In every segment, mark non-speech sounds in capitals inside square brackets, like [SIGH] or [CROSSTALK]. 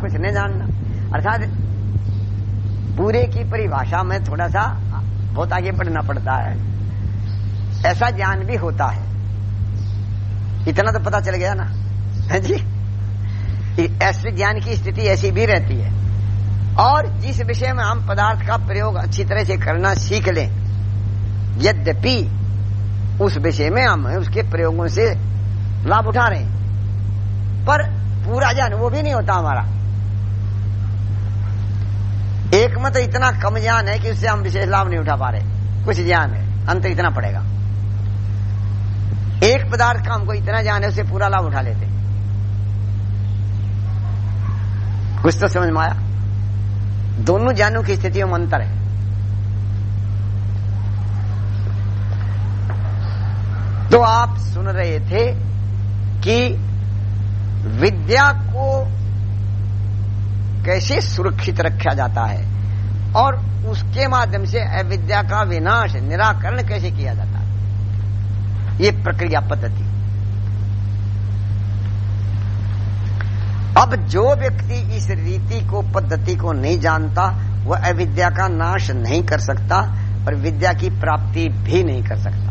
कुछ नहीं जानना। अर्थात पूरे की परिभाषा में थोड़ा सा बहुत आगे बढ़ना पड़ता है। ऐसा ज्ञान भी होता है। इतना तो पता चल गया ना? है [LAUGHS] जी ऐसे ज्ञान की स्थिति ऐसी भी रहती है। और जिस विषय में हम पदार्थ का प्रयोग अच्छी तरह से करना सीख लें, यद्यपि उस विषय में हम उसके प्रयोगों से लाभ उठा रहे हैं। पर पूरा ज्ञान वो भी नहीं होता हमारा। एक मत तो इतना कम ज्ञान है कि उससे हम विशेष लाभ नहीं उठा पा रहे। कुछ ज्ञान है, अंत इतना पड़ेगा। एक पदार्थ का हमको इतना ज्ञान है, उससे पूरा लाभ उठा लेते। कुछ तो समझ में आया? दोनों ज्ञानों की स्थितियों में अंतर है। तो आप सुन रहे थे कि विद्या को कैसे सुरक्षित रखा जाता है और उसके माध्यम से अविद्या का विनाश, निराकरण कैसे किया जाता है? ये प्रक्रिया पद्धति। अब जो व्यक्ति इस रीति को, पद्धति को नहीं जानता, वह अविद्या का नाश नहीं कर सकता और विद्या की प्राप्ति भी नहीं कर सकता।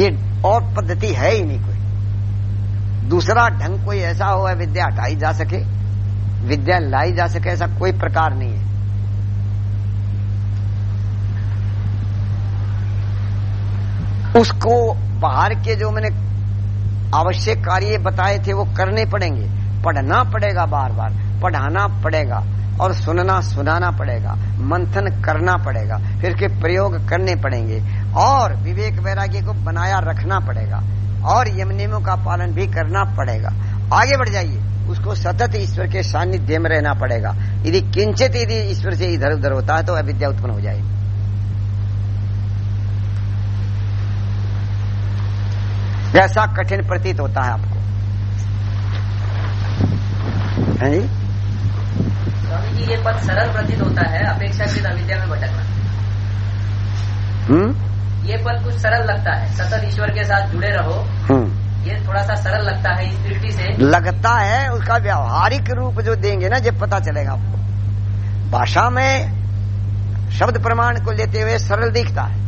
ये और पद्धति है ही नहीं कोई। दूसरा ढंग कोई ऐसा हो विद्या हटाई जा सके। विद्या लाई जा सके, ऐसा कोई प्रकार नहीं है। उसको बाहर के जो मैंने आवश्यक कार्य बताए थे, वो करने पड़ेंगे। पढ़ना पड़ेगा बार बार पढ़ाना पड़ेगा और सुनना सुनाना पड़ेगा, मंथन करना पड़ेगा, फिर के प्रयोग करने पड़ेंगे और विवेक वैराग्य को बनाया रखना पड़ेगा। और यम नियमों का पालन भी करना पड़ेगा। आगे बढ़ जाइए। उसको सतत ईश्वर के सानिध्य में रहना पड़ेगा। यदि किंचित यदि ईश्वर से इधर उधर होता है तो अविद्या उत्पन्न हो जाएगी। वैसा कठिन प्रतीत होता है आपको। है जी? स्वामी जी ये पद सरल प्रतीत होता है। अपेक्षाकृत अविद्या में भटकना। हम्म? ये पद कुछ सरल लगता है। सतत ईश्वर के साथ जुड़े रहो। हम्म। ये थोड़ा सा सरल लगता है इस दृष्टि से। लगता है उसका व्यावहारिक रूप जो देंगे ना जब पता चलेगा आपको। भाषा में शब्द प्रमाण को लेते हुए सरल दिखता है।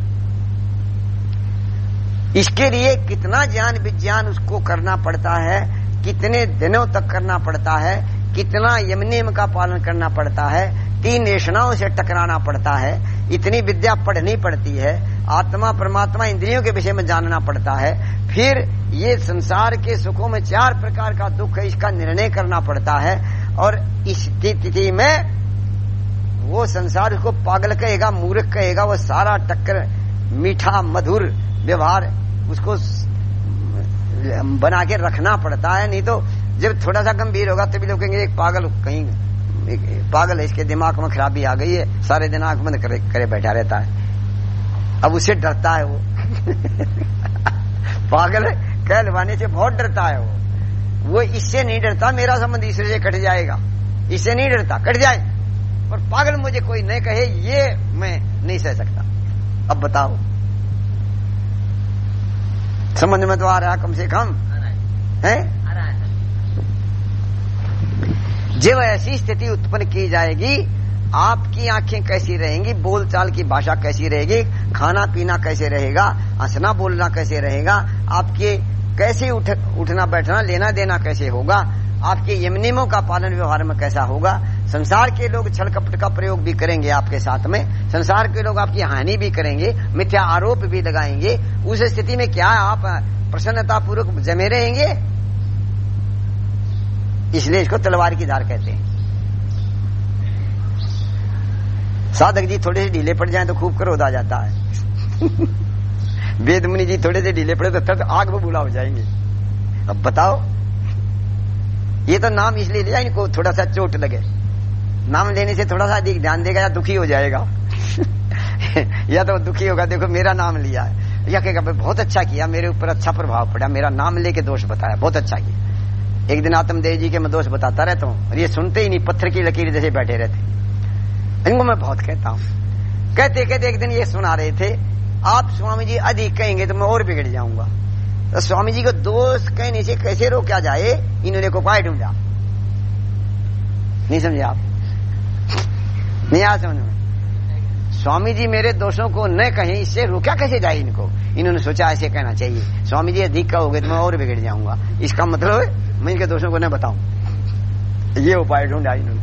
इसके लिए कितना ज्ञान विज्ञान उसको करना पड़ता है कितने दिनों तक करना पड़ता है कितना यमनियम का पालन करना पड़ता है तीन नेशनाओं से टकराना पड़ता है इतनी विद्या पढ़नी पड़ती है आत्मा परमात्मा इंद्रियों के विषय में जानना पड़ता है। फिर ये संसार के सुखों में चार प्रकार का दुख है इसका निर्णय करना पड़ता है। और इस स्थिति में वो संसार को पागल कहेगा मूर्ख कहेगा वो सारा टक्कर मीठा मधुर व्यवहार उसको बना के रखना पड़ता है। नहीं तो जब थोड़ा सा गंभीर होगा तभी लोग कहेंगे एक पागल कहीं पागल है इसके दिमाग में खराबी आ गई है सारे दिन आँख बंद करे, करे बैठा रहता है। अब उसे डरता है वो। पागल कहलवाने से बहुत डरता है वो। वो इससे नहीं डरता मेरा संबंध ईश्वर से कट जाएगा। इससे नहीं डरता कट जाए। और पागल मुझे कोई नहीं कहे ये मैं नहीं सह सकता। अब बताओ। समझ में तो आ रहा कम से कम। है। जब ऐसी स्थिति उत्पन्न की जाएगी आपकी आँखें कैसी रहेंगी बोलचाल की भाषा कैसी रहेगी खाना पीना कैसे रहेगा हंसना बोलना कैसे रहेगा आपके कैसे उठ, उठना बैठना लेना देना कैसे होगा आपके यमनियमों का पालन व्यवहार में कैसा होगा संसार के लोग छल कपट का प्रयोग भी करेंगे आपके साथ में संसार के लोग आपकी हानि भी करेंगे मिथ्या आरोप भी लगाएँगे उस स्थिति में क्या आप प्रसन्नता पूर्वक जमे रहेंगे? इसलिए इसको तलवार की धार कहते हैं। साधक जी थोड़े से ढीले पड़ जाए तो खूब क्रोध आ जाता है। वेद मुनि जी थोड़े से ढीले पड़े तो तब आग में बुला हो जाएँगे। अब बताओ, ये तो नाम इसलिए लिया इनको थोड़ा सा चोट लगे। नाम लेने से थोड़ा सा अधिक ध्यान देगा या दुखी हो जाएगा। [LAUGHS] या तो दुखी होगा, देखो मेरा नाम लिया है। या कहेगा बहुत अच्छा किया, मेरे ऊपर अच्छा प्रभाव पड़ा, मेरा नाम लेके दोष बताया, बहुत अच्छा किया। एक दिन आत्मदेव जी के मैं दोष बताता रहता हूँ और ये सुनते ही नहीं, पत्थर की लकीर जैसे बैठे रहते इनको मैं बहुत कहता हूँ। कहते कहते एक दिन ये सुना रहे थे, आप स्वामी जी अधिक कहेंगे तो मैं और बिगड़ जाऊँगा। तो स्वामी जी को दोष कहने से कैसे रोका जाए, इन्होंने को उपाय ढूंढा। नहीं समझे आप? नहीं आ समझ में? स्वामी जी मेरे दोषों को न कहें, इससे रोका कैसे जाए इनको? इन्होंने सोचा ऐसे कहना चाहिए। स्वामी जी अधिक कहोगे तो मैं और बिगड़ जाऊँगा। इसका मतलब मैं इनके दोषों को न बताऊँ। ये उपाय ढूंढा इन्होंने।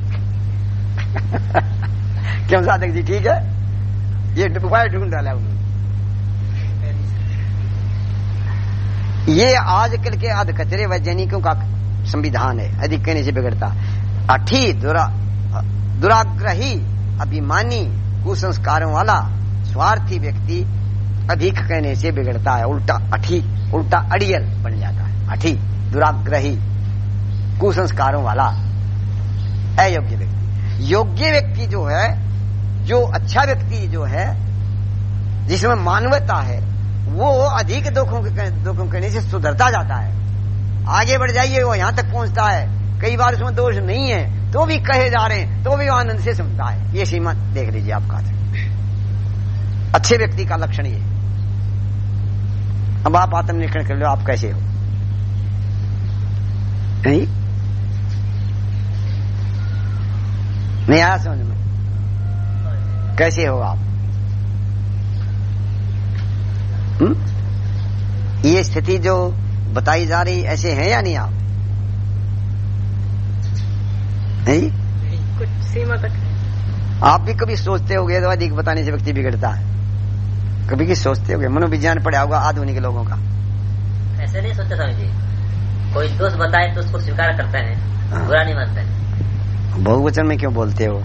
[LAUGHS] क्यों साधक जी ठीक है? ये उपाय ढूंढ डाला उन्होंने। ये आजकल के अध कचरे वैज्ञानिकों का संविधान है अधिक कहने से बिगड़ता। अठी दुरा, दुराग्रही, अभिमानी, कुसंस्कारों वाला, स्वार्थी व्यक्ति अधिक कहने से बिगड़ता है, उल्टा अठी उल्टा अड़ियल बन जाता है। अठी दुराग्रही, कुसंस्कारों वाला, अयोग्य व्यक्ति। योग्य व्यक्ति जो है, जो अच्छा व्यक्ति जो है, जिसमें मानवता है, वो अधिक दुखों के दुखों कहने से सुधरता जाता है। आगे बढ़ जाइए, वो यहाँ तक पहुँचता है। कई बार उसमें दोष नहीं है तो भी कहे जा रहे हैं तो भी आनंद से सुनता है। ये सीमा देख लीजिए आपका अच्छे व्यक्ति का लक्षण ये। अब आप आत्मनिरीक्षण कर लो, आप कैसे हो? नहीं? नहीं आया समझ में कैसे हो आप? हुँ? ये स्थिति जो बताई जा रही ऐसे हैं या नहीं आप? नहीं? कुछ सीमा तक आप भी कभी सोचते हो गए तो अधिक बताने से व्यक्ति बिगड़ता है। कभी की सोचते हो गए मनोविज्ञान पढ़ा होगा आधुनिक लोगों का। ऐसे नहीं सोचते स्वामी जी। कोई दोस्त बताए तो उसको स्वीकार करते हैं हाँ। बुरा नहीं मानते। हैं बहुवचन में क्यों बोलते हो?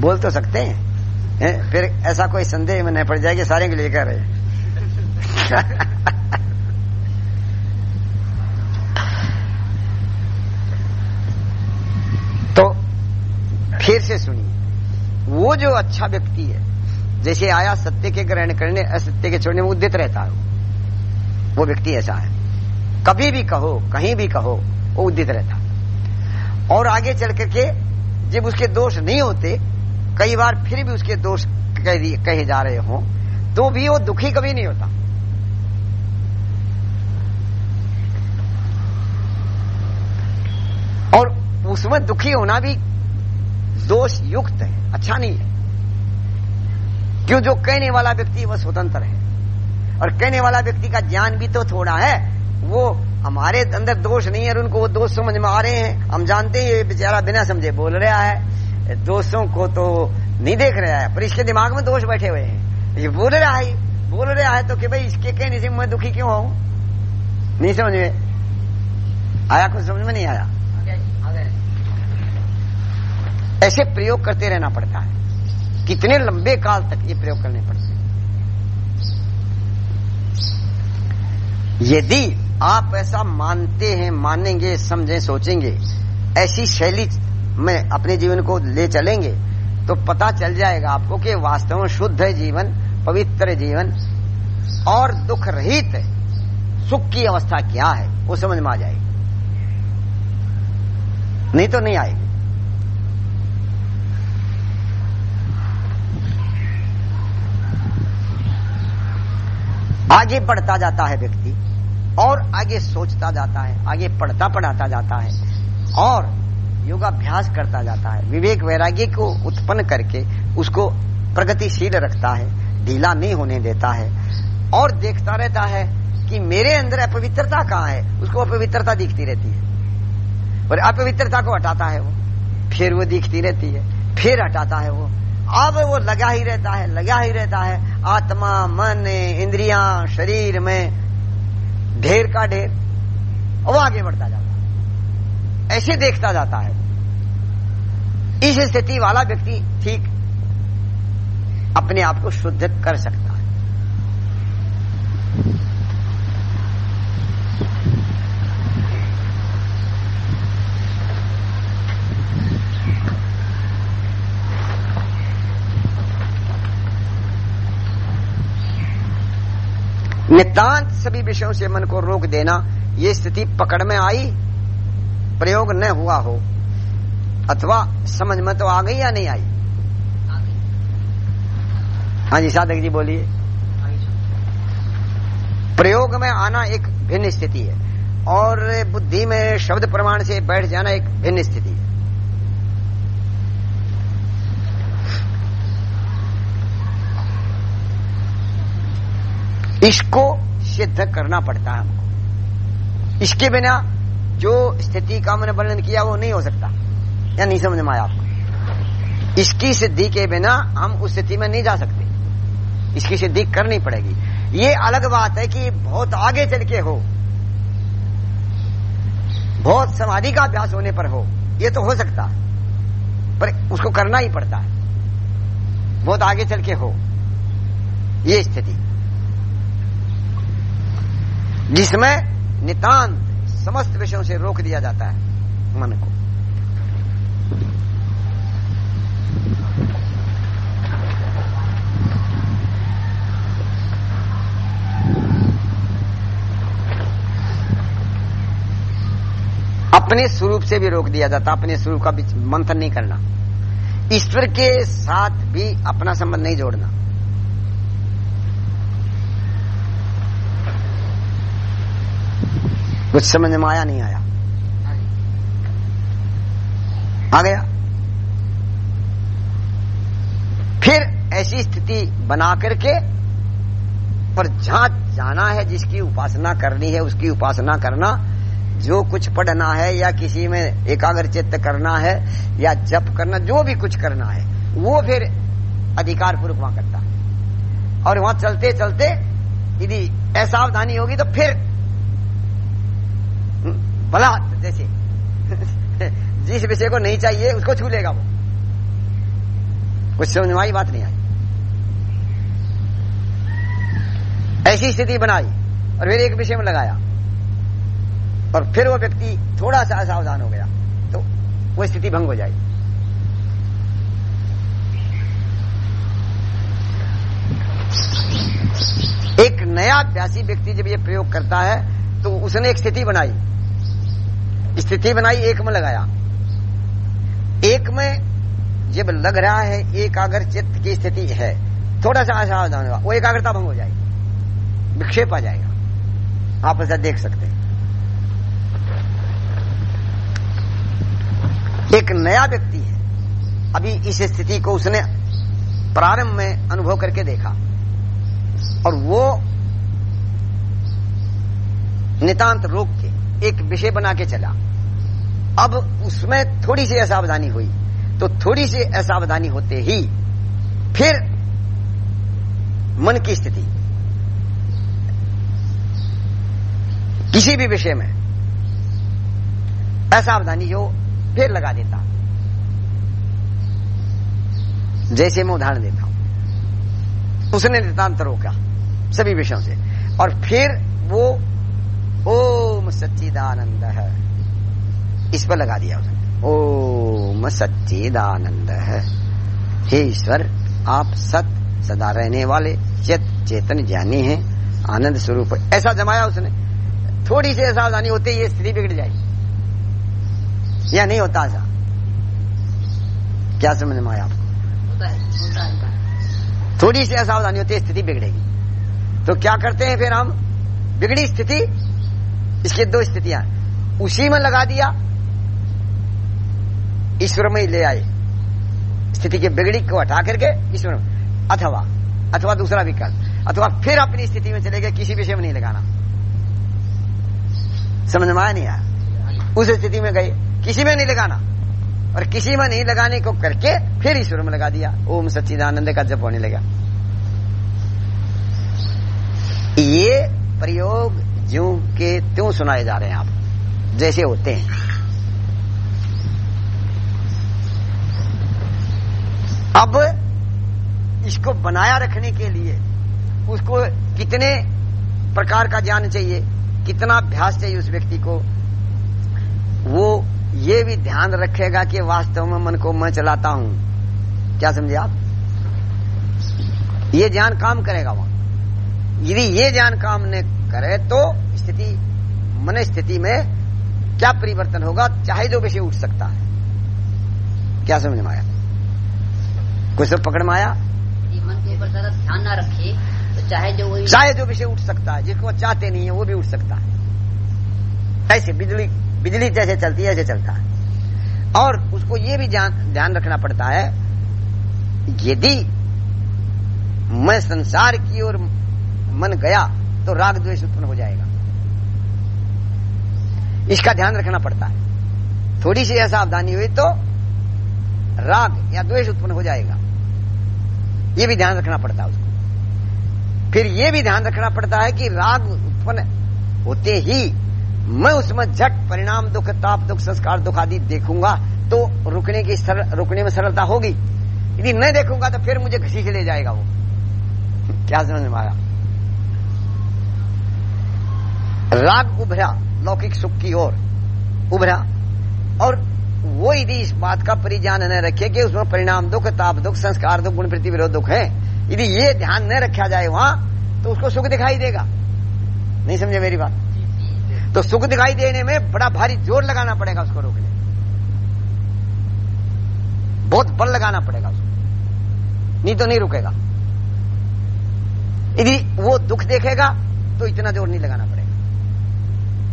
बोल तो सकते हैं। हैं? फिर ऐसा कोई संदेह में नहीं पड़ जाएगी, सारे के लिए कह रहे [LAUGHS] तो फिर से सुनिए। वो जो अच्छा व्यक्ति है, जैसे आया सत्य के ग्रहण करने, असत्य के छोड़ने में उद्यत रहता है वो। व्यक्ति ऐसा है। कभी भी कहो, कहीं भी कहो, वो उद्यत रहता है। और आगे चल करके जब उसके दोष नहीं होते, कई बार फिर भी उसके दोष कहे जा रहे हो तो भी वो दुखी कभी नहीं होता। और उसमें दुखी होना भी दोष युक्त है अच्छा नहीं है। क्यों? जो कहने वाला व्यक्ति वह स्वतंत्र है। और कहने वाला व्यक्ति का ज्ञान भी तो थोड़ा है वो हमारे अंदर दोष नहीं है और उनको वो दोष समझ में आ रहे हैं। हम जानते हैं ये बेचारा बिना समझे बोल रहा है। दोषों को तो नहीं देख रहा है, पर इसके दिमाग में दोष बैठे हुए हैं। ये बोल रहा है, बोल रहा है तो कि भाई इसके कहने से मैं दुखी क्यों हूँ नहीं समझ में आया, कुछ समझ में नहीं आया? ऐसे प्रयोग करते रहना पड़ता है। कितने लंबे काल तक ये प्रयोग करने पड़ते यदि आप ऐसा मानते हैं, मानेंगे, समझें, सोचेंगे। ऐसी शैली में अपने जीवन को ले चलेंगे तो पता चल जाएगा आपको कि वास्तव में शुद्ध है जीवन, पवित्र जीवन, और दुख रहित सुख की अवस्था क्या है, वो समझ में आ जाएगी। नहीं तो नहीं आएगी। आगे बढ़ता जाता है व्यक्ति। और आगे सोचता जाता है, आगे पढ़ता पढ़ाता जाता है और योगाभ्यास करता जाता है। विवेक वैराग्य को उत्पन्न करके उसको प्रगतिशील रखता है, ढीला नहीं होने देता है और देखता रहता है कि मेरे अंदर अपवित्रता कहाँ है, उसको अपवित्रता दिखती रहती है। और अपवित्रता को हटाता है वो, फिर वो दिखती रहती है, फिर हटाता है वो। अब वो लगा ही रहता है, लगा ही रहता है, आत्मा, मन, इंद्रिया, शरीर में ढेर का ढेर, वो आगे बढ़ता जाता है। ऐसे देखता जाता है। इस स्थिति वाला व्यक्ति ठीक अपने आप को शुद्ध कर सकता है। नितांत सभी विषयों से मन को रोक देना। ये स्थिति पकड़ में आई, प्रयोग न हुआ हो। अथवा समझ में तो आ गई या नहीं आई? हाँ जी, साधक जी बोलिए। प्रयोग में आना एक भिन्न स्थिति है और बुद्धि में शब्द प्रमाण से बैठ जाना एक भिन्न स्थिति है। इसको सिद्ध करना पड़ता है हमको। इसके बिना जो स्थिति का मैंने वर्णन किया, वो नहीं हो सकता। या नहीं समझ में आया आपको? इसकी सिद्धि के बिना हम उस स्थिति में नहीं जा सकते। इसकी सिद्धि करनी पड़ेगी। ये अलग बात है कि बहुत आगे चल के हो। बहुत समाधि का अभ्यास होने पर हो। ये तो हो सकता है। पर उसको करना ही पड़ता है। बहुत आगे चल के हो। ये स्थिति। जिसमें नितांत समस्त विषयों से रोक दिया जाता है मन को। अपने स्वरूप से भी रोक दिया जाता, अपने स्वरूप का भी मंथन नहीं करना। ईश्वर के साथ भी अपना संबंध नहीं जोड़ना। कुछ समझ में आया, नहीं आया? आ गया। फिर ऐसी स्थिति बना करके, पर जहाँ जाना है, जिसकी उपासना करनी है, उसकी उपासना करना, जो कुछ पढ़ना है, या किसी में एकाग्र चित्त करना है, या जप करना, जो भी कुछ करना है, वो फिर अधिकार पूर्वक वहाँ करता है। और वहाँ चलते चलते यदि असावधानी होगी तो फिर भला, जैसे। [LAUGHS] जिस विषय को नहीं चाहिए, उसको छू लेगा वो। कुछ समझ में बात नहीं आई। ऐसी स्थिति बनाई और फिर एक विषय में लगाया। और फिर वो व्यक्ति थोड़ा सा असावधान हो गया तो वो स्थिति भंग हो जाएगी। एक नया अभ्यासी व्यक्ति जब ये प्रयोग करता है तो उसने एक स्थिति बनाई। स्थिति बनाई, एक में लगाया। एक में जब लग रहा है, एकाग्र चित्त की स्थिति है थोड़ा सा असावधान होगा, वो एकाग्रता भंग हो जाएगी, विक्षेप आ जाएगा। आप ऐसा देख सकते हैं। एक नया व्यक्ति है। अभी इस स्थिति को उसने प्रारंभ में अनुभव करके देखा। और वो नितांत रोक के एक विषय बना के चला। अब उसमें थोड़ी सी असावधानी हुई। तो थोड़ी सी असावधानी होते ही फिर मन की स्थिति। किसी भी विषय में असावधानी जो फिर लगा देता। जैसे मैं उदाहरण देता हूँ। उसने नितांत रोका सभी विषयों से। और फिर वो ओम सच्चिदानंद। है इस पर लगा दिया उसने। ओम सच्चिदानंद। है हे ईश्वर, आप सत सदा रहने वाले, चेत चेतन ज्ञानी हैं, आनंद स्वरूप। ऐसा जमाया उसने। थोड़ी सी सावधानी होती ये स्थिति बिगड़ जाएगी। या नहीं होता ऐसा क्या समझ में आया आपको? थोड़ी सी असावधानी होती है, स्थिति बिगड़ेगी। तो क्या करते हैं फिर हम? बिगड़ी स्थिति? इसकी दो स्थितियाँ उसी में लगा दिया, ईश्वर में ले आए। स्थिति के बिगड़ी को हटा करके ईश्वर में। अथवा अथवा दूसरा विकल्प, अथवा फिर अपनी स्थिति में चले गए, किसी विषय में नहीं लगाना। समझ में आया नहीं आया? उस स्थिति में गए, किसी में नहीं लगाना। और किसी में नहीं लगाने को करके फिर ईश्वर में लगा दिया। ओम सच्चिदानंद का जप होने लगा। ये प्रयोग ज्यों के त्यों सुनाए जा रहे हैं आप। जैसे होते हैं। अब इसको बनाया रखने के लिए उसको कितने प्रकार का ज्ञान चाहिए, कितना अभ्यास चाहिए उस व्यक्ति को, वो ये भी ध्यान रखेगा कि वास्तव में मन को मैं चलाता हूँ। क्या समझे आप? ये ज्ञान काम करेगा वहाँ। यदि ये ज्ञान काम ने करे तो स्थिति मन स्थिति में क्या परिवर्तन होगा? चाहे जो विषय उठ सकता है। क्या समझ में आया? कुछ सब पकड़ में आया? मन के ऊपर ज़्यादा ध्यान ना रखे तो चाहे जो वही चाहे जो विषय उठ सकता है जिसको चाहते नहीं है वो भी उठ सकता है। ऐसे बिजली बिजली जैसे चलती है ऐसे चलता है। और उसको ये भी ध्यान ध्यान रखना पड़ता है यदि मैं संसार की ओर मन गया तो राग द्वेष उत्पन्न हो जाएगा। इसका ध्यान रखना पड़ता है। थोड़ी सी असावधानी हुई तो राग या द्वेष उत्पन्न हो जाएगा। ये भी ध्यान रखना पड़ता है उसको। फिर ये भी ध्यान रखना पड़ता है कि राग उत्पन्न होते ही मैं उसमें झट परिणाम दुख, ताप दुख, संस्कार दुख आदि देखूँगा तो रुकने की सरल रुकने में सरलता होगी। यदि नहीं देखूँगा तो फिर मुझे घसीट ले जाएगा वो। [LAUGHS] क्या समझ में आया? राग उभरा, लौकिक सुख की ओर उभरा। और वो यदि इस बात का परिज्ञान न रखे कि उसमें परिणाम दुख, ताप दुख, संस्कार दुख, गुण प्रति विरोध दुख है। यदि ये ध्यान न रखा जाए वहाँ तो उसको सुख दिखाई देगा। नहीं समझे मेरी बात? तो सुख दिखाई देने में बड़ा भारी ज़ोर लगाना पड़ेगा उसको रोकने। बहुत बल लगाना पड़ेगा उसको। नहीं तो नहीं रुकेगा। यदि वो दुख देखेगा तो इतना ज़ोर नहीं लगाना पड़ेगा।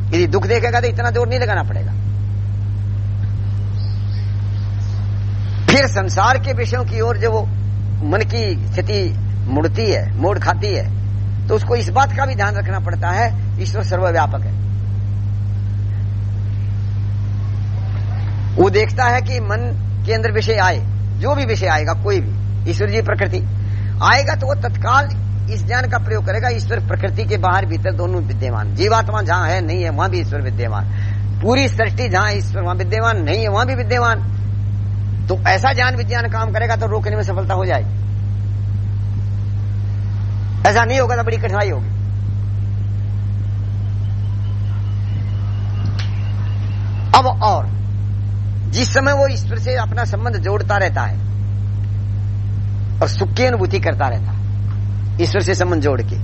यदि दुख देखेगा तो इतना ज़ोर नहीं लगाना पड़ेगा। फिर संसार के विषयों की ओर जब वो मन की स्थिति मुड़ती है, मोड़ खाती है तो उसको इस बात का भी ध्यान रखना पड़ता है, ईश्वर सर्वव्यापक है। वो देखता है कि मन के अंदर विषय आए, जो भी विषय आएगा, कोई भी, ईश्वर जी प्रकृति, आएगा तो वो तत्काल इस ज्ञान का प्रयोग करेगा, ईश्वर प्रकृति के बाहर भीतर दोनों विद्यमान। जीवात्मा जहाँ है, नहीं है, वहाँ भी ईश्वर विद्यमान। पूरी सृष्टि जहाँ ईश्वर, वहाँ विद्यमान, नहीं है, वहाँ भी विद्यमान। तो ऐसा ज्ञान विज्ञान काम करेगा तो रोकने में सफलता हो जाएगी। ऐसा नहीं होगा तो बड़ी कठिनाई होगी। अब और, जिस समय वो ईश्वर से अपना संबंध जोड़ता रहता है और सुख की अनुभूति करता रहता है ईश्वर से संबंध जोड़ के।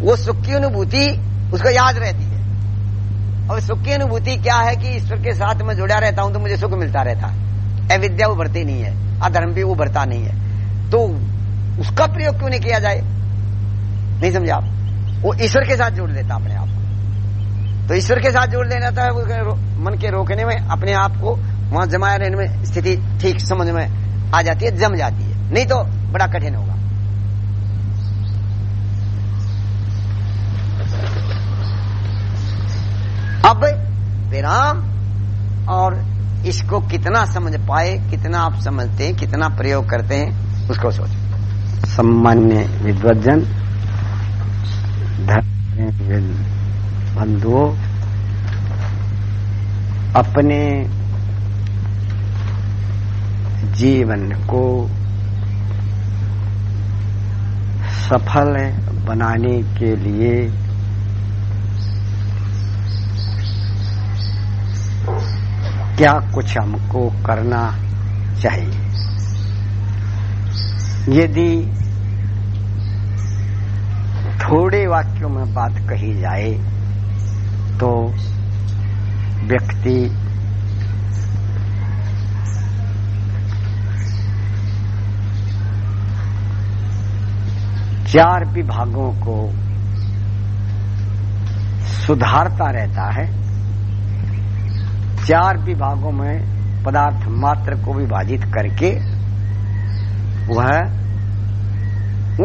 वो सुख की अनुभूति उसको याद रहती है। और सुख की अनुभूति क्या है कि ईश्वर के साथ मैं जुड़ा रहता हूँ तो मुझे सुख मिलता रहता। है अविद्या उभरती नहीं है अधर्म भी उभरता नहीं है। तो उसका प्रयोग क्यों नहीं किया जाए? नहीं समझा आप? वो ईश्वर के साथ जोड़ लेता अपने आप को। तो ईश्वर के साथ जोड़ लेना था मन के रोकने में, अपने आप को वहाँ जमाया रहने में स्थिति ठीक समझ में आ जाती है, जम जाती है। नहीं तो बड़ा कठिन होगा। अब विराम, और इसको कितना समझ पाए, कितना आप समझते हैं, कितना प्रयोग करते हैं, उसको सोचो। सामान्य विद्वजन बंधुओं, अपने जीवन को सफल बनाने के लिए क्या कुछ हमको करना चाहिए? यदि थोड़े वाक्यों में बात कही जाए तो व्यक्ति चार विभागों को सुधारता रहता है। चार विभागों में पदार्थ मात्र को विभाजित करके वह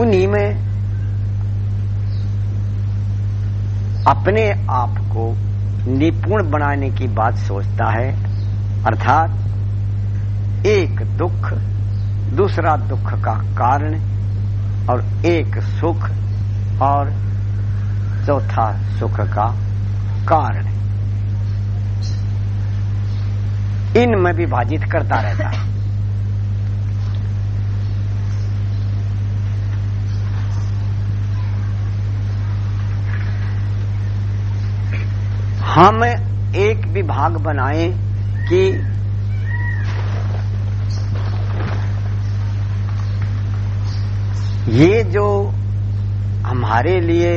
उन्हीं में अपने आप को निपुण बनाने की बात सोचता है, अर्थात एक दुख दूसरा दुख का कारण और एक सुख और चौथा सुख का कारण। इनमें विभाजित करता रहता है। हम एक विभाग बनाए कि ये जो हमारे लिए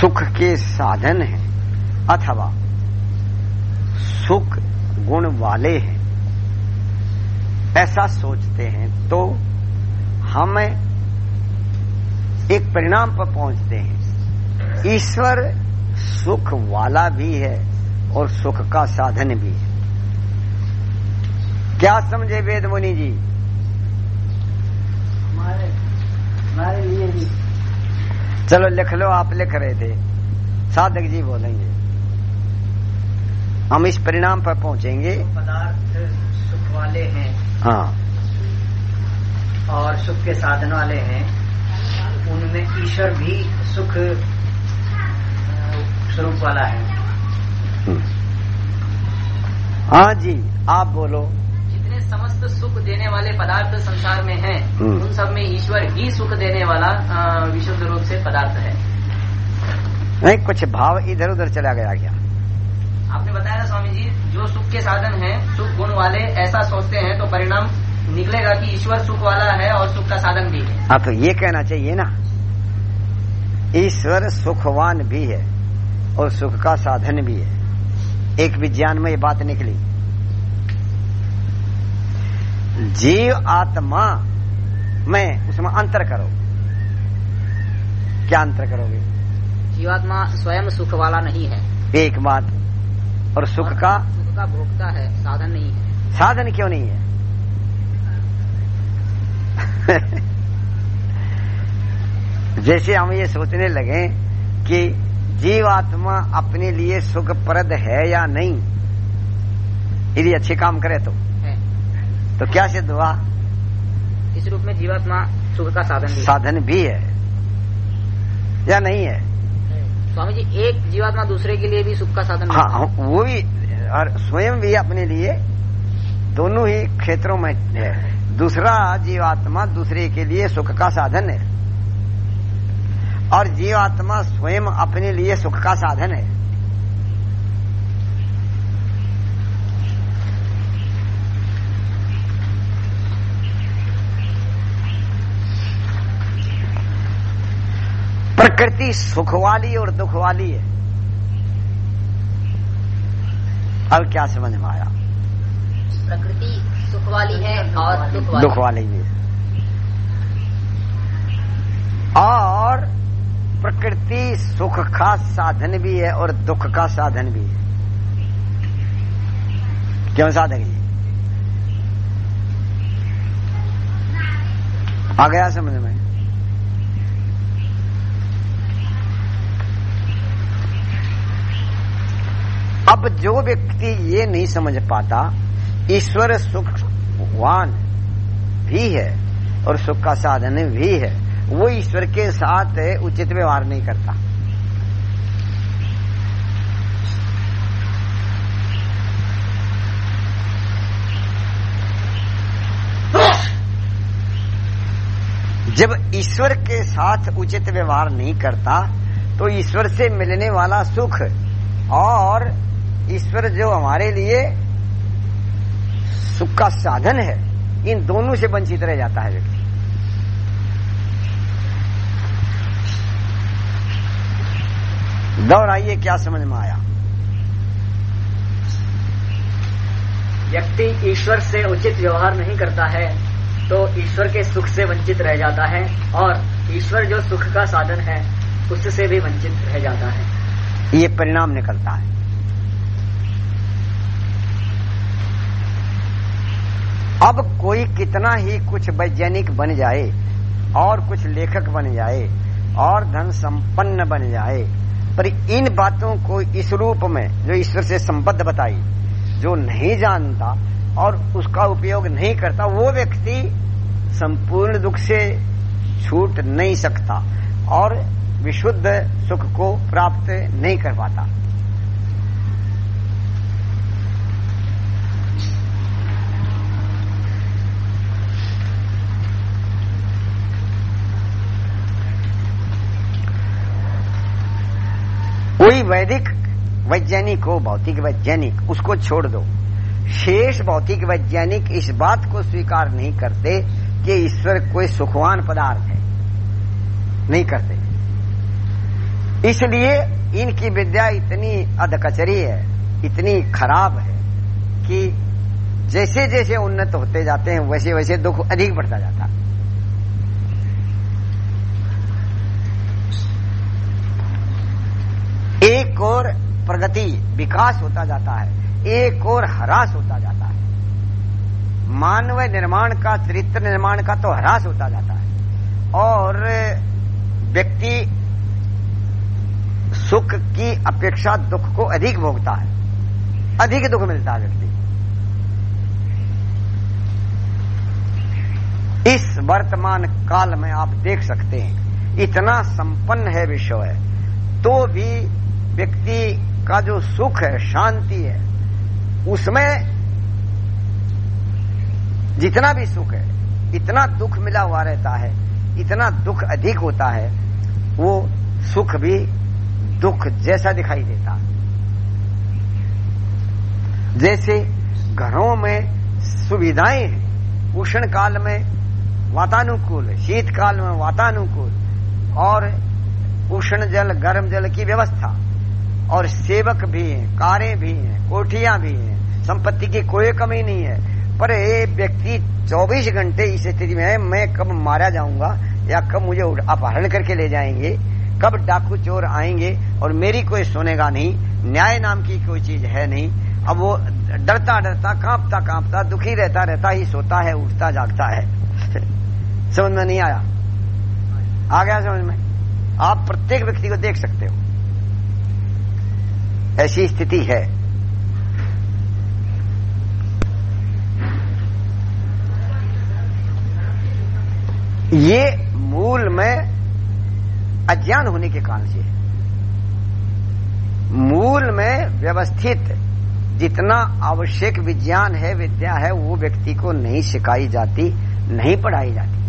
सुख के साधन हैं, अथवा सुख गुण वाले हैं। ऐसा सोचते हैं तो हम एक परिणाम पर पहुँचते हैं। ईश्वर सुख वाला भी है और सुख का साधन भी है। क्या समझे वेद मुनि जी? हमारे हमारे लिए भी। चलो लिख लो आप लिख रहे थे। साधक जी बोलेंगे। हम इस परिणाम पर पहुँचेंगे। पदार्थ सुख वाले हैं। हाँ। और सुख के साधन वाले हैं। उनमें ईश्वर भी सुख स्वरूप वाला है। हम्म। हाँ जी आप बोलो। जितने समस्त सुख देने वाले पदार्थ संसार में हैं हम्म। उन सब में ईश्वर ही सुख देने वाला विशुद्ध रूप से पदार्थ है। नहीं कुछ भाव इधर उधर चला गया क्या? आपने बताया ना स्वामी जी जो सुख के साधन हैं सुख गुण वाले ऐसा सोचते हैं तो परिणाम निकलेगा कि ईश्वर सुख वाला है और सुख का साधन भी है। आप तो ये कहना चाहिए ना ईश्वर सुखवान भी है और सुख का साधन भी है। एक विज्ञान में ये बात निकली। जीव आत्मा में उसमें अंतर करो। क्या अंतर करोगे? जीवात्मा स्वयं सुख वाला नहीं है। एक बात और सुख का? सुख का भोगता है साधन नहीं है। साधन क्यों नहीं है? [LAUGHS] जैसे हम ये सोचने लगे कि जीवात्मा अपने लिए सुखप्रद है या नहीं यदि अच्छे काम करे तो। है। तो क्या सिद्ध हुआ? इस रूप में जीवात्मा सुख का साधन भी है। साधन भी है या नहीं है? स्वामी जी एक जीवात्मा दूसरे के लिए भी सुख का साधन हाँ वो भी और स्वयं भी अपने लिए दोनों ही क्षेत्रों में है। दूसरा जीवात्मा दूसरे के लिए सुख का साधन है। और जीवात्मा स्वयं अपने लिए सुख का साधन है। प्रकृति सुख वाली और दुख वाली है। अब क्या समझ में आया? प्रकृति सुख वाली है और दुख वाली दुख वाली भी है। और प्रकृति सुख का साधन भी है और दुख का साधन भी है। क्यों साधक जी? आ गया समझ में? अब जो व्यक्ति ये नहीं समझ पाता, ईश्वर सुखवान भी है और सुख का साधन भी है, वो ईश्वर के साथ उचित व्यवहार नहीं करता। जब ईश्वर के साथ उचित व्यवहार नहीं करता तो ईश्वर से मिलने वाला सुख और ईश्वर जो हमारे लिए सुख का साधन है इन दोनों से वंचित रह जाता है व्यक्ति। दोहराइए क्या समझ में आया? व्यक्ति ईश्वर से उचित व्यवहार नहीं करता है तो ईश्वर के सुख से वंचित रह जाता है और ईश्वर जो सुख का साधन है उससे भी वंचित रह जाता है। ये परिणाम निकलता है। अब कोई कितना ही कुछ वैज्ञानिक बन जाए, और कुछ लेखक बन जाए, और धन संपन्न बन जाए, पर इन बातों को इस रूप में जो ईश्वर से संबद्ध बताई, जो नहीं जानता और उसका उपयोग नहीं करता, वो व्यक्ति संपूर्ण दुख से छूट नहीं सकता और विशुद्ध सुख को प्राप्त नहीं कर पाता। कोई वैदिक वैज्ञानिक हो, भौतिक वैज्ञानिक, उसको छोड़ दो। शेष भौतिक वैज्ञानिक इस बात को स्वीकार नहीं करते कि ईश्वर कोई सुखवान पदार्थ है। नहीं करते। इसलिए इनकी विद्या इतनी अधकचरी है, इतनी खराब है कि जैसे जैसे उन्नत होते जाते हैं वैसे वैसे दुख अधिक बढ़ता जाता है। और प्रगति, विकास होता जाता है, एक और ह्रास होता जाता है। मानव निर्माण का, चरित्र निर्माण का तो ह्रास होता जाता है। और व्यक्ति सुख की अपेक्षा दुख को अधिक भोगता है। अधिक दुख मिलता है व्यक्ति इस वर्तमान काल में आप देख सकते हैं, इतना संपन्न है विश्व है तो भी व्यक्ति का जो सुख है, शांति है, उसमें जितना भी सुख है, इतना दुख मिला हुआ रहता है, इतना दुख अधिक होता है, वो सुख भी दुख जैसा दिखाई देता जैसे घरों में सुविधाएँ हैं, उष्ण काल में वातानुकूल, शीतकाल में वातानुकूल, और उष्ण जल, गर्म जल की व्यवस्था। और सेवक भी हैं, कारें भी हैं, कोठियाँ भी हैं। संपत्ति की कोई कमी नहीं है। पर ये व्यक्ति 24 घंटे इस स्थिति में है, मैं कब मारा जाऊँगा या कब मुझे अपहरण करके ले जाएँगे? कब डाकू चोर आएँगे और मेरी कोई सुनेगा नहीं, न्याय नाम की कोई चीज़ है नहीं? अब वो डरता डरता, कांपता कांपता, दुखी रहता रहता, ही सोता है, उठता जागता है। [LAUGHS] समझ में नहीं आया? आ गया समझ में? आप प्रत्येक व्यक्ति को देख सकते हो। ऐसी स्थिति है। ये मूल में अज्ञान होने के कारण से मूल में व्यवस्थित जितना आवश्यक विज्ञान है, विद्या है, वो व्यक्ति को नहीं सिखाई जाती, नहीं पढ़ाई जाती।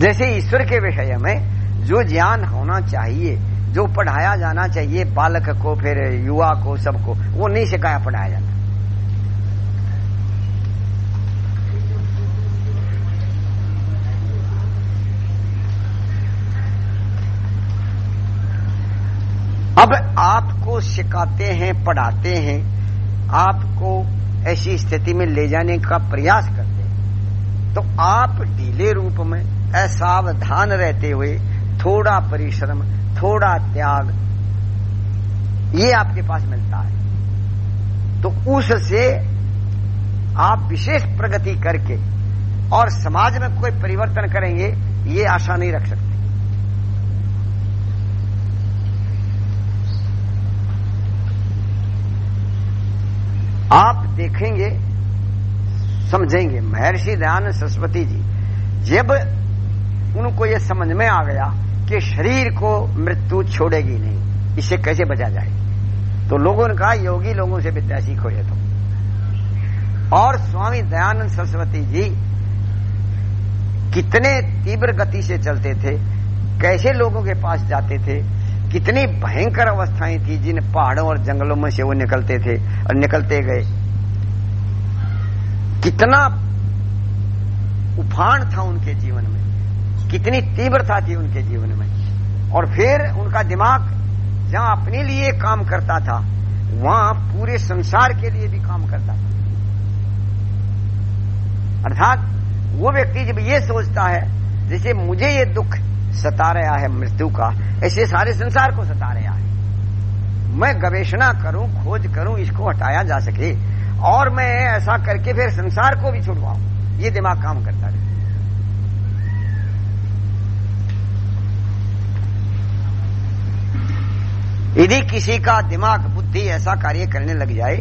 जैसे ईश्वर के विषय में जो ज्ञान होना चाहिए जो पढ़ाया जाना चाहिए बालक को, फिर युवा को, सबको, वो नहीं सिखाया, पढ़ाया जाता। अब आपको सिखाते हैं, पढ़ाते हैं, आपको ऐसी स्थिति में ले जाने का प्रयास करते हैं। तो आप ढीले रूप में असावधान रहते हुए थोड़ा परिश्रम थोड़ा त्याग, ये आपके पास मिलता है। तो उससे आप विशेष प्रगति करके और समाज में कोई परिवर्तन करेंगे, ये आशा नहीं रख सकते। आप देखेंगे, समझेंगे, महर्षि दयानंद सरस्वती जी, जब उनको ये समझ में आ गया कि शरीर को मृत्यु छोड़ेगी नहीं। इसे कैसे बचा जाए? तो लोगों ने कहा, योगी लोगों से विद्या सीखो ये तो। और स्वामी दयानंद सरस्वती जी कितने तीव्र गति से चलते थे, कैसे लोगों के पास जाते थे, कितनी भयंकर अवस्थाएँ थी जिन पहाड़ों और जंगलों में से वो निकलते थे और निकलते गए। कितना उफान था उनके जीवन में। कितनी तीव्रता थी उनके जीवन में। और फिर उनका दिमाग जहाँ अपने लिए काम करता था, वहाँ पूरे संसार के लिए भी काम करता था। अर्थात वो व्यक्ति जब ये सोचता है, जैसे मुझे ये दुख सता रहा है मृत्यु का, ऐसे सारे संसार को सता रहा है। मैं गवेषणा करूँ, खोज करूँ, इसको हटाया जा सके, और मैं ऐसा करके फिर संसार को भी छुड़वाऊं। ये दिमाग काम करता रहे यदि किसी का दिमाग बुद्धि ऐसा कार्य करने लग जाए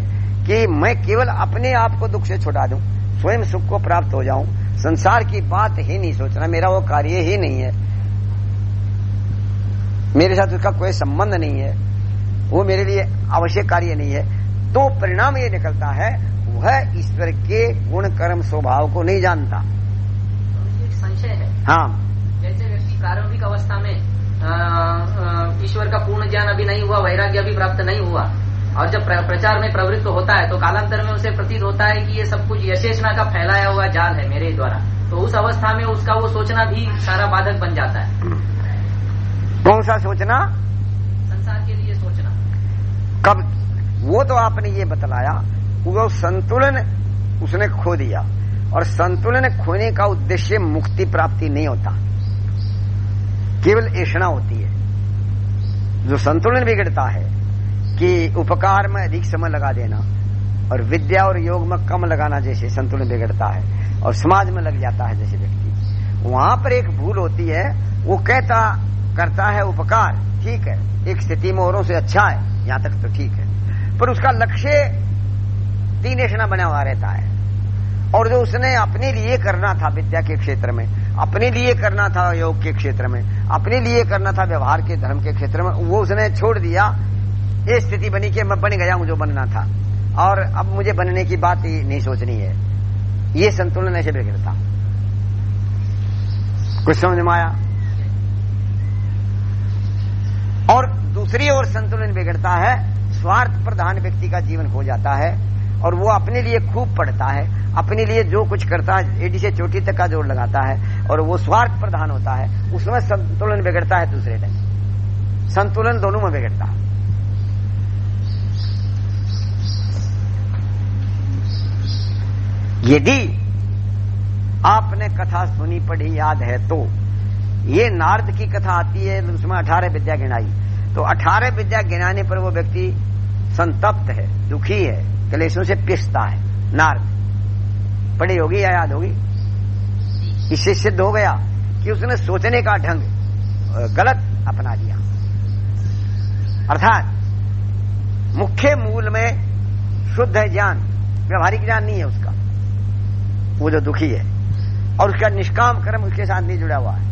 कि मैं केवल अपने आप को दुख से छुटा दूँ स्वयं सुख को प्राप्त हो जाऊँ संसार की बात ही नहीं सोचना मेरा वो कार्य ही नहीं है। मेरे साथ उसका कोई संबंध नहीं है वो मेरे लिए आवश्यक कार्य नहीं है। तो परिणाम ये निकलता है वह ईश्वर के गुण कर्म स्वभाव को नहीं जानता। संशय है। हाँ। जैसे व्यक्ति प्रारंभिक अवस्था में ईश्वर का पूर्ण ज्ञान अभी नहीं हुआ वैराग्य अभी प्राप्त नहीं हुआ। और जब प्रचार में प्रवृत्त होता है तो कालांतर में उसे प्रतीत होता है कि ये सब कुछ यशेषणा का फैलाया हुआ जाल है मेरे द्वारा। तो उस अवस्था में उसका वो सोचना भी सारा बाधक बन जाता है। कौन सा सोचना? संसार के लिए सोचना। कब? वो तो आपने ये बतलाया वो संतुलन उसने खो दिया। और संतुलन खोने का उद्देश्य मुक्ति प्राप्ति नहीं होता। केवल ऐषणा होती है। जो संतुलन बिगड़ता है कि उपकार में अधिक समय लगा देना और विद्या और योग में कम लगाना जैसे संतुलन बिगड़ता है और समाज में लग जाता है जैसे व्यक्ति। वहाँ पर एक भूल होती है, वो कहता, करता है उपकार, ठीक है, एक स्थिति में औरों से अच्छा है, यहाँ तक तो ठीक है। पर उसका लक्ष्य तीन ऐसा बना हुआ रहता है। और जो उसने अपने लिए करना था विद्या के क्षेत्र में अपने लिए करना था योग के क्षेत्र में, अपने लिए करना था व्यवहार के धर्म के क्षेत्र में, वो उसने छोड़ दिया। ये स्थिति बनी कि मैं बन गया हूँ जो बनना था। और अब मुझे बनने की बात ही नहीं सोचनी है। ये संतुलन ऐसे बिगड़ता। कुछ समझ में आया? और दूसरी ओर संतुलन बिगड़ता है, स्वार्थ प्रधान व्यक्ति का जीवन हो जाता है, और वो अपने लिए खूब पढ़ता है। अपने लिए जो कुछ करता है एडी से चोटी तक का ज़ोर लगाता है और वो स्वार्थ प्रधान होता है उसमें संतुलन बिगड़ता है दूसरे ढंग संतुलन दोनों में बिगड़ता है। यदि आपने कथा सुनी पढ़ी, याद है तो। ये नारद की कथा आती है उसमें अठारह विद्या गिनाई। तो अठारह विद्या गिनाने पर वो व्यक्ति संतप्त है, दुखी है, कलेशों से पिसता है, नारद। पढ़ी होगी या याद होगी? इससे सिद्ध हो गया कि उसने सोचने का ढंग गलत अपना लिया अर्थात, मुख्य मूल में शुद्ध है ज्ञान, व्यवहारिक ज्ञान नहीं है उसका। वो जो दुखी है। और उसका निष्काम कर्म उसके साथ नहीं जुड़ा हुआ है।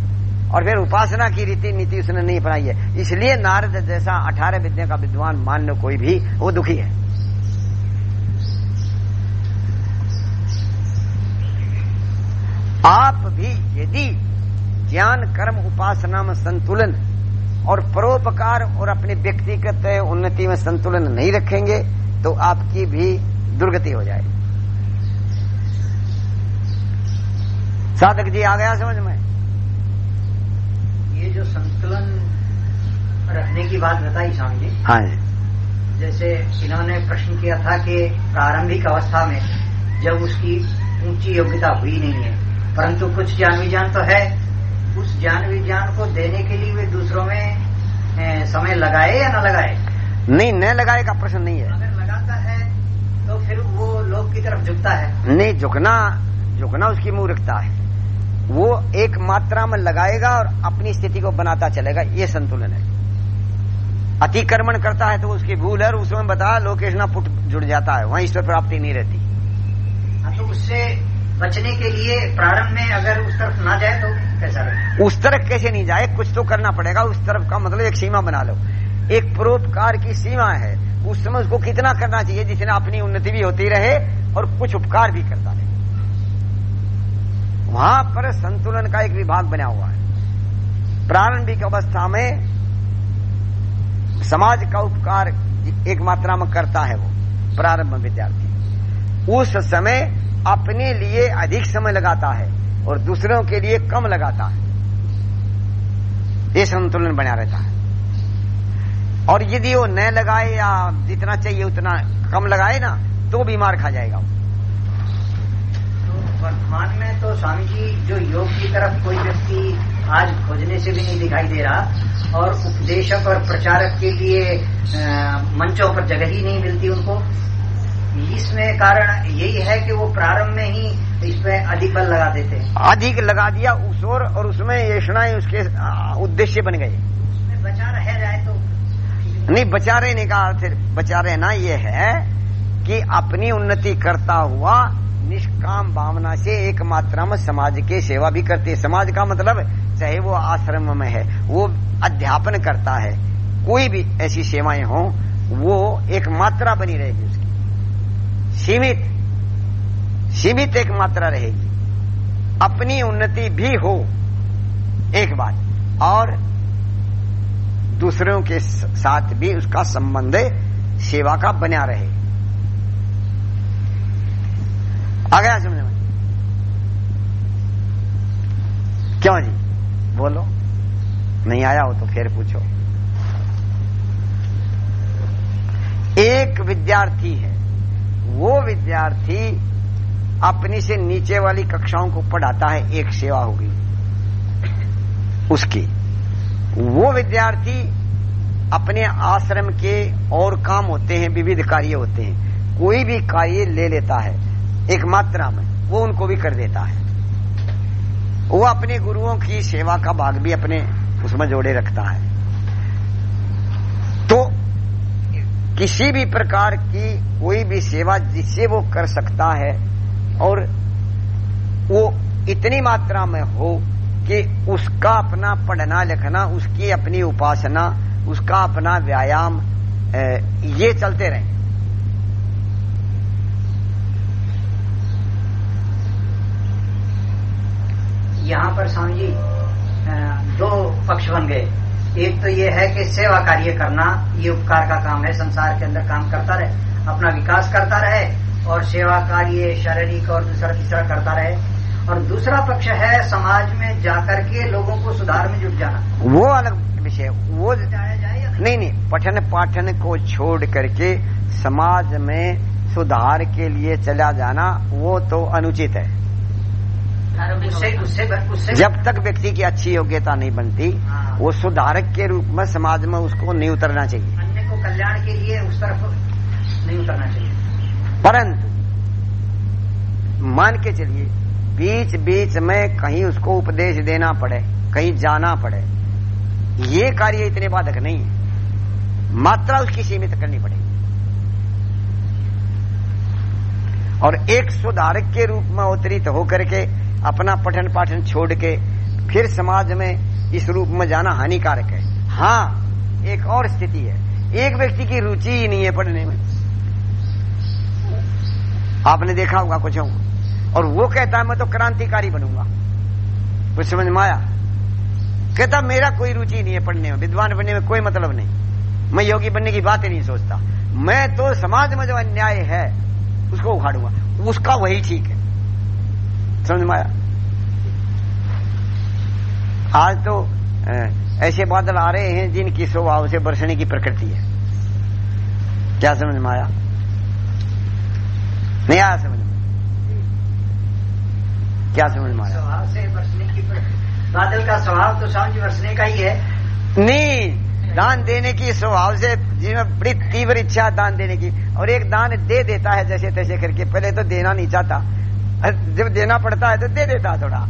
और फिर उपासना की रीति नीति उसने नहीं अपनाई है। इसलिए नारद जैसा अठारह विद्या का विद्वान मान लो कोई भी, वो दुखी है। आप भी यदि ज्ञान कर्म उपासना में संतुलन और परोपकार और अपने व्यक्तिगत उन्नति में संतुलन नहीं रखेंगे तो आपकी भी दुर्गति हो जाएगी। साधक जी आ गया समझ में? ये जो संतुलन रखने की बात बताई स्वामी जी हाँ जैसे इन्होंने प्रश्न किया था कि प्रारंभिक अवस्था में जब उसकी ऊँची योग्यता हुई नहीं है परंतु कुछ ज्ञान विज्ञान तो है। उस ज्ञान विज्ञान को देने के लिए वे दूसरों में समय लगाए या न लगाए? नहीं न लगाए का प्रश्न नहीं है। अगर लगाता है तो फिर वो लोग की तरफ़ झुकता है। नहीं झुकना झुकना उसकी मूर्खता है। वो एक मात्रा में लगाएगा और अपनी स्थिति को बनाता चलेगा ये संतुलन है। अतिक्रमण करता है तो उसकी भूल है और उसमें बता लोकेशना पुट जुड़ जाता है वहाँ ईश्वर प्राप्ति नहीं रहती। हाँ, तो उससे बचने के लिए प्रारंभ में अगर उस तरफ़ ना जाए तो कैसा रहे? उस तरफ़ कैसे नहीं जाए? कुछ तो करना पड़ेगा। उस तरफ़ का मतलब एक सीमा बना लो। एक परोपकार की सीमा है। उस समय उसको कितना करना चाहिए जिसने अपनी उन्नति भी होती रहे और कुछ उपकार भी करता रहे? वहाँ पर संतुलन का एक विभाग बना हुआ है। प्रारंभिक अवस्था में समाज का उपकार एक मात्रा में करता है वो, प्रारंभ विद्यार्थी। उस समय अपने लिए अधिक समय लगाता है और दूसरों के लिए कम लगाता है। ये संतुलन बना रहता है। और यदि वो न लगाए या जितना चाहिए उतना कम लगाए ना तो बीमार खा जाएगा वो। वर्तमान में तो स्वामी जी, जो योग की तरफ़ कोई व्यक्ति आज खोजने से भी नहीं दिखाई दे रहा और उपदेशक और प्रचारक के लिए मंचों पर जगह ही नहीं मिलती उनको। इसमें कारण यही है कि वो प्रारंभ में ही इसमें अधिक बल लगा देते हैं। अधिक लगा दिया उस और और उसमें येषणाएँ उसके उद्देश्य बन गए बचा रह जाए तो नहीं बचा रहने का अर्थ बचा रहना ये है कि अपनी उन्नति करता हुआ निष्काम भावना से एक मात्रा में समाज के सेवा भी करती है। समाज का मतलब चाहे वो आश्रम में है वो अध्यापन करता है कोई भी ऐसी सेवाएँ हो वो एक मात्रा बनी रहेगी उसकी। सीमित। सीमित एक मात्रा रहेगी। अपनी उन्नति भी हो, एक बात। और दूसरों के साथ भी उसका संबंध सेवा का बना रहे। आ गया समझ में। क्यों जी? बोलो। नहीं आया हो तो फिर पूछो। एक विद्यार्थी है। वो विद्यार्थी अपनी से नीचे वाली कक्षाओं को पढ़ाता है, एक सेवा होगी उसकी। वो विद्यार्थी अपने आश्रम के और काम होते हैं, विविध कार्य होते हैं। कोई भी कार्य ले लेता है एक मात्रा में वो उनको भी कर देता है। वो अपने गुरुओं की सेवा का भाग भी अपने उसमें जोड़े रखता है तो किसी भी प्रकार की कोई भी सेवा जिससे वो कर सकता है, और वो इतनी मात्रा में हो कि उसका अपना पढ़ना लिखना, उसकी अपनी उपासना, उसका अपना व्यायाम ये चलते रहे। यहाँ पर स्वामी जी दो पक्ष बन गए। एक तो ये है कि सेवा कार्य करना ये उपकार का काम है संसार के अंदर काम करता रहे अपना विकास करता रहे और सेवा कार्य शारीरिक और दूसरा तीसरा करता रहे। और दूसरा पक्ष है समाज में जाकर के लोगों को सुधार में जुट जाना। वो अलग विषय वो जाए नहीं नहीं पठन पाठन को छोड़ करके समाज में सुधार के लिए चला जाना वो तो अनुचित है। जब तक व्यक्ति की अच्छी योग्यता नहीं बनती हाँ। वो सुधारक के रूप में समाज में उसको नहीं उतरना चाहिए। अन्य को कल्याण के लिए उस तरफ़ नहीं उतरना चाहिए। परंतु मान के चलिए बीच बीच में कहीं उसको उपदेश देना पड़े कहीं जाना पड़े ये कार्य इतने बाधक नहीं है। मात्रा उसकी सीमित करनी पड़ेगी। और एक सुधारक के रूप में अवतरित होकर के अपना पठन पाठन छोड़ के फिर समाज में इस रूप में जाना हानिकारक है। हाँ एक और स्थिति है। एक व्यक्ति की रुचि ही नहीं है पढ़ने में। आपने देखा होगा कुछ और वो कहता है, मैं तो क्रांतिकारी बनूँगा। कुछ समझ में आया? कहता, मेरा कोई रुचि नहीं है पढ़ने में। विद्वान बनने में कोई मतलब नहीं। मैं योगी बनने की बात ही नहीं सोचता। मैं तो समाज में जो अन्याय है, उसको उखाड़ूँगा। उसका वही ठीक है। समझ में आया? आज तो ऐसे बादल आ रहे हैं जिनकी स्वभाव से बरसने की प्रकृति है। क्या समझ में आया? नहीं आया समझ में? क्या समझ में आया? स्वभाव से बरसने की बादल का स्वभाव तो स्वामी जी बरसने का ही है। नहीं दान देने की स्वभाव से जिसमें बड़ी तीव्र इच्छा दान देने की और एक दान दे देता है जैसे तैसे करके पहले तो देना नहीं चाहता। जब देना पड़ता है तो दे देता थोड़ा।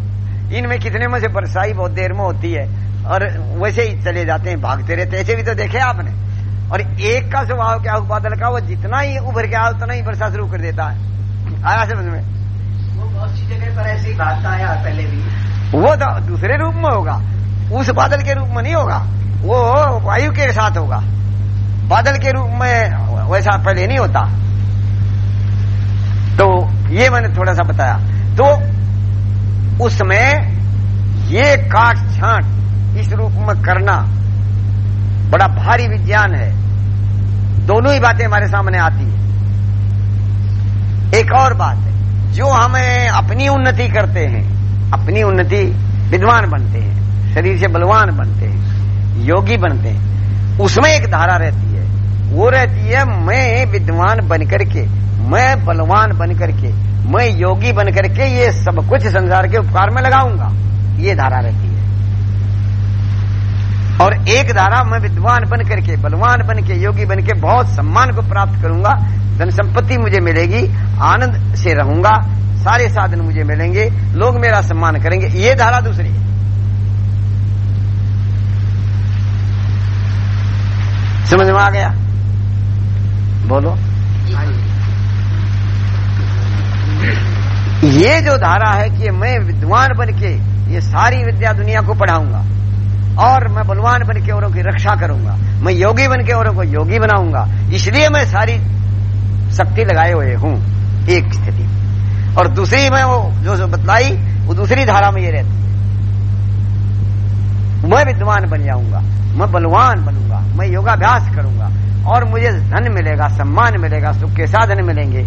इनमें कितने में से बरसाई बहुत देर में होती है। और वैसे ही चले जाते हैं भागते रहते ऐसे भी तो देखे आपने। और एक का स्वभाव क्या बादल का वो जितना ही उभर के आया उतना ही वर्षा शुरू कर देता है। आया समझ में वो बहुत सी जगह पर ऐसी बात आया पहले भी। वो तो दूसरे रूप में होगा। उस बादल के रूप में नहीं होगा। वो वायु के साथ होगा। बादल के रूप में वैसा पहले नहीं होता। ये मैंने थोड़ा सा बताया। तो उसमें ये काट छांट इस रूप में करना बड़ा भारी विज्ञान है। दोनों ही बातें हमारे सामने आती है। एक और बात है, जो हमें अपनी उन्नति करते हैं, अपनी उन्नति विद्वान बनते हैं, शरीर से बलवान बनते हैं, योगी बनते हैं, उसमें एक धारा रहती है। वो रहती है, मैं विद्वान बनकर के। मैं बलवान बन करके मैं योगी बन करके ये सब कुछ संसार के उपकार में लगाऊँगा। ये धारा रहती है। और एक धारा मैं विद्वान बन करके बलवान बन के, योगी बन के बहुत सम्मान को प्राप्त करूँगा। धन संपत्ति मुझे मिलेगी, आनंद से रहूँगा, सारे साधन मुझे मिलेंगे, लोग मेरा सम्मान करेंगे। ये धारा दूसरी है। समझ में आ गया? बोलो। ये जो धारा है कि मैं विद्वान बन के ये सारी विद्या दुनिया को पढ़ाऊँगा और मैं बलवान बन के औरों की रक्षा करूँगा, मैं योगी बन के औरों को योगी बनाऊँगा, इसलिए मैं सारी शक्ति लगाए हुए हूँ, एक स्थिति। और दूसरी मैं वो जो जो बतलाई, वो दूसरी धारा में ये रहती है। मैं विद्वान बन जाऊँगा, मैं बलवान बनूँगा, मैं योगाभ्यास करूँगा और मुझे धन मिलेगा, सम्मान मिलेगा, सुख के साधन मिलेंगे।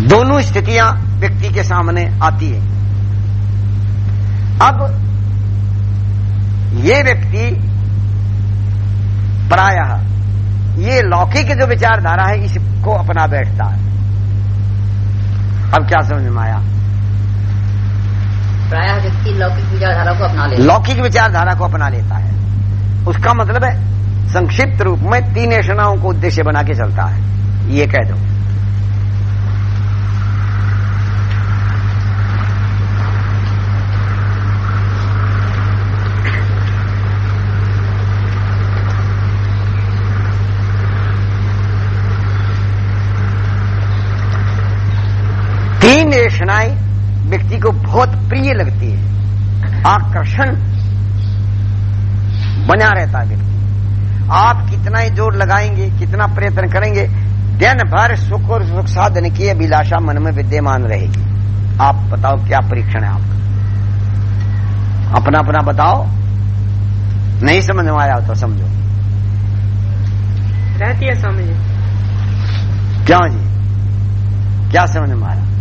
दोनों स्थितियाँ व्यक्ति के सामने आती है। अब ये व्यक्ति प्राय ये लौकिक जो विचारधारा है इसको अपना बैठता है। अब क्या समझ में आया? प्रायः व्यक्ति लौकिक विचारधारा को अपना लेता लौकिक विचारधारा को अपना लेता है। उसका मतलब है संक्षिप्त रूप में तीन ऐषणाओं को उद्देश्य बना के चलता है। ये कह दो परीक्षणाएँ व्यक्ति को बहुत प्रिय लगती है। आकर्षण बना रहता है व्यक्ति। आप कितना ही ज़ोर लगाएँगे कितना प्रयत्न करेंगे दिन भर सुख और सुख साधन की अभिलाषा मन में विद्यमान रहेगी। आप बताओ क्या परीक्षण है आपका? अपना अपना बताओ। नहीं समझ में आया तो समझो। रहती है स्वामी जी। क्यों जी? क्या समझ में आया?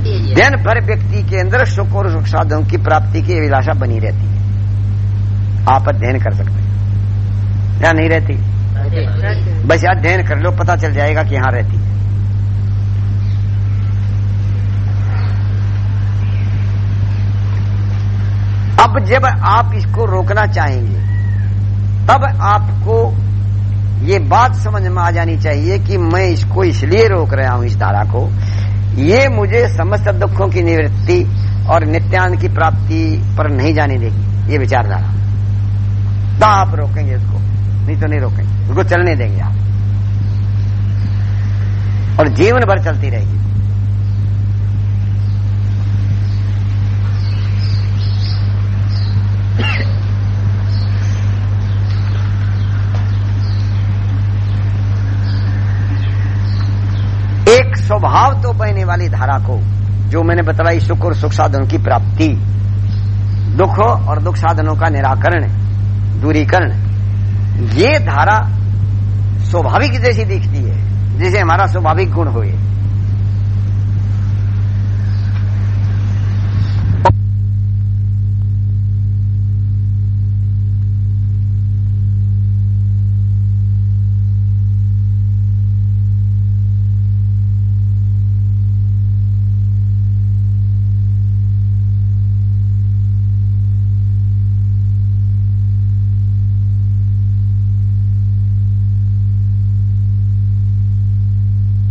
दिन भर व्यक्ति के अंदर सुख और सुख साधनों की प्राप्ति की अभिलाषा बनी रहती है। आप अध्ययन कर सकते हैं। या नहीं रहती? बस अध्ययन कर लो, पता चल जाएगा कि यहाँ रहती है। अब जब आप इसको रोकना चाहेंगे, तब आपको ये बात समझ में आ जानी चाहिए कि मैं इसको इसलिए रोक रहा हूँ, इस धारा को ये मुझे समस्त दुखों की निवृत्ति और नित्यानंद की प्राप्ति पर नहीं जाने देगी, ये विचारधारा। तो आप रोकेंगे इसको, नहीं तो नहीं रोकेंगे उसको चलने देंगे आप। और जीवन भर चलती रहेगी। स्वभाव तो बहने वाली धारा को, जो मैंने बताई सुख और सुख साधनों की प्राप्ति। दुख और दुख साधनों का निराकरण, दूरीकरण। ये धारा स्वाभाविक जैसी दिखती है, जैसे हमारा स्वाभाविक गुण हुए।